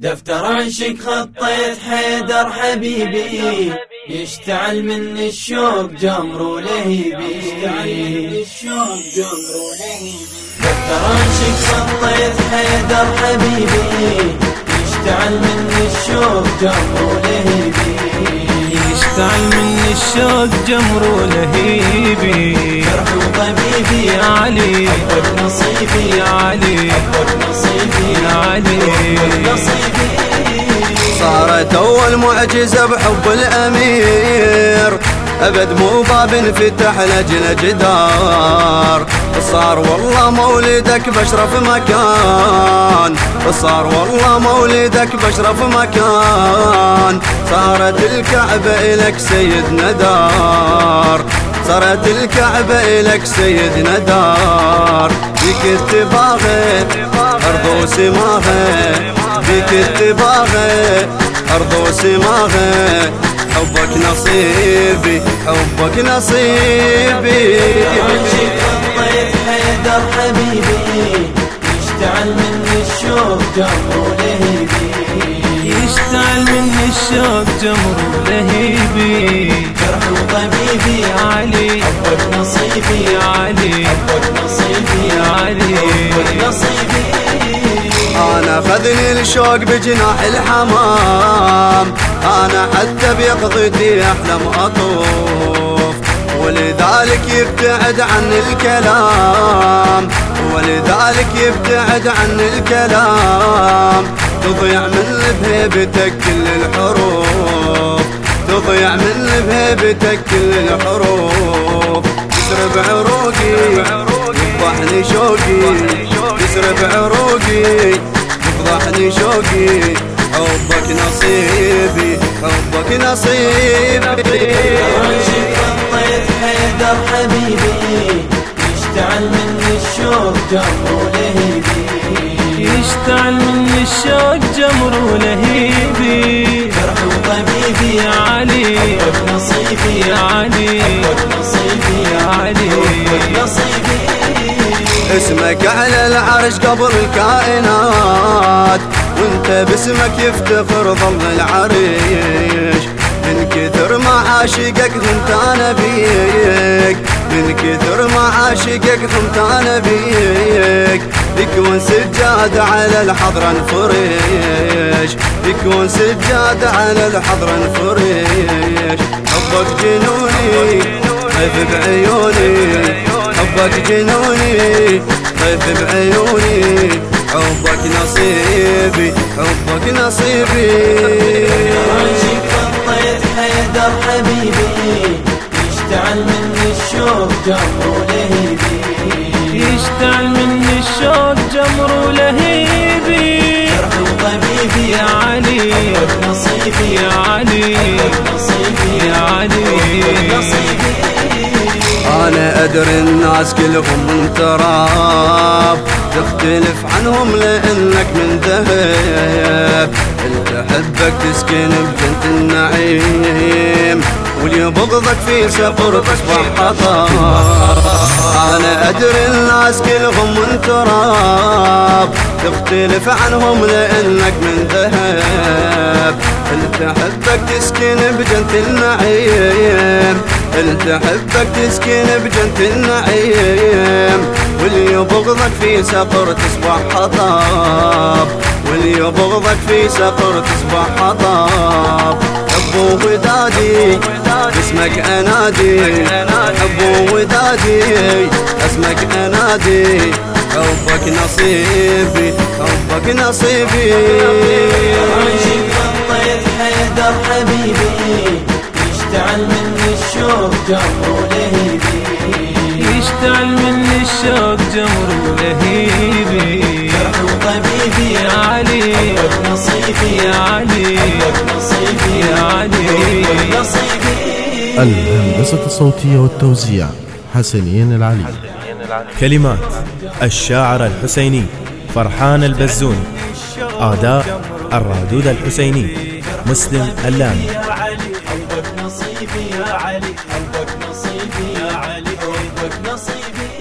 دفتر عشق خطيت حيدر حبيبي. يشتعل من الشوق جمر ولهيبي يشتعل من الشوق جمر ولهيبي دفتر عشق خطيت حيدر حبيبي. يشتعل من الشوق جمر ولهيبي يشتعل من الشوق جمر ولهيبي جرح وطبيبي يا علي. حبك نصيبي. يا علي. صارت أول معجزة بحب الأمير. أبد مو باب انفتح لجل جدار. صار والله مولدك بشرف مكان. صار والله مولدك بشرف مكان. صارت الكعبة إلك سيد ندار صارت الكعبة إلك سيد ندار بك اتباغي أرض وسماغي بك اتباغي أرض وسماغي حبك نصيبي حبك نصيبي. حيدر حبيبي يشتعل من الشوق جمر ولهيبي يشتعل من الشوق جمر ولهيبي جرح وطبيبي يا علي. حبك نصيبي يا علي. حبك نصيبي يا علي. حبك نصيبي أنا خذني الشوق بجناح الحمام. أنا حتى بيقظتي احلم أطوف. ولذلك يبتعد عن الكلام. ولذلك يبتعد عن الكلام. تضيع من بهيبتك كل الحروف. تضيع من بهيبتك كل الحروف. تسرب عروقي يفضحني شوقي. تسرب عروقي يفضحني شوقي. حبك نصيبي حبك نصيبي. حيدر حبيبي يشتعل من الشوق جمر ولهيبي. يشتعل من الشوق جمر ولهيبي. جرح وطبيبي يا علي حبك نصيبي. يا علي اسمك على العرش قبل الكائنات وانت باسمك يفتخر ظل العريش. من كثر ما عاشقك ثمت أنا بيك من كثر ما عاشقك ثمت أنا بيك يكون سجاد على الحضرة نفريش يكون سجاد على الحضرة نفريش حبك جنوني خيف بعيوني حبك جنوني خيف بعيوني حبك نصيبي حبك نصيبي. حيدر حبيبي يشتعل من الشوق جمر ولهيبي. يشتعل من الشوق جمر ولهيبي. جرح وطبيبي يا علي نصيبي يا علي نصيبي يا علي. حبك نصيبي أنا أدري الناس كلهم من تراب. تختلف عنهم لأنك من ذهب. اللي حبك تسكن بجنة النعيم واللي يبغضك في سفر تصبح أنا أدري الناس كلهم من تراب. تختلف عنهم لأنك من ذهب. إنت حبك تسكن بجنة النعيم انت حبك تسكن بجنة النعيم واللي يبغضك في سقر تصبح حطب واللي يبغضك في سقر تصبح حطب حب ودادي اسمك انادي. حب ودادي اسمك انادي. حبك نصيبي حبك نصيبي. الشوق جمر ولهيبي يشتعل من الشوق جمر ولهيبي جرح وطبيبي يا علي نصيبي. يا علي نصيبي. يا علي. نصيبي. الهندسة الصوتية والتوزيع حسنين العلي. كلمات الشاعر الحسيني فرحان البزوني آداء الرادود الحسيني مسلم اللامي. يا نصيبي يا علي حبك نصيبي يا علي حبك نصيبي.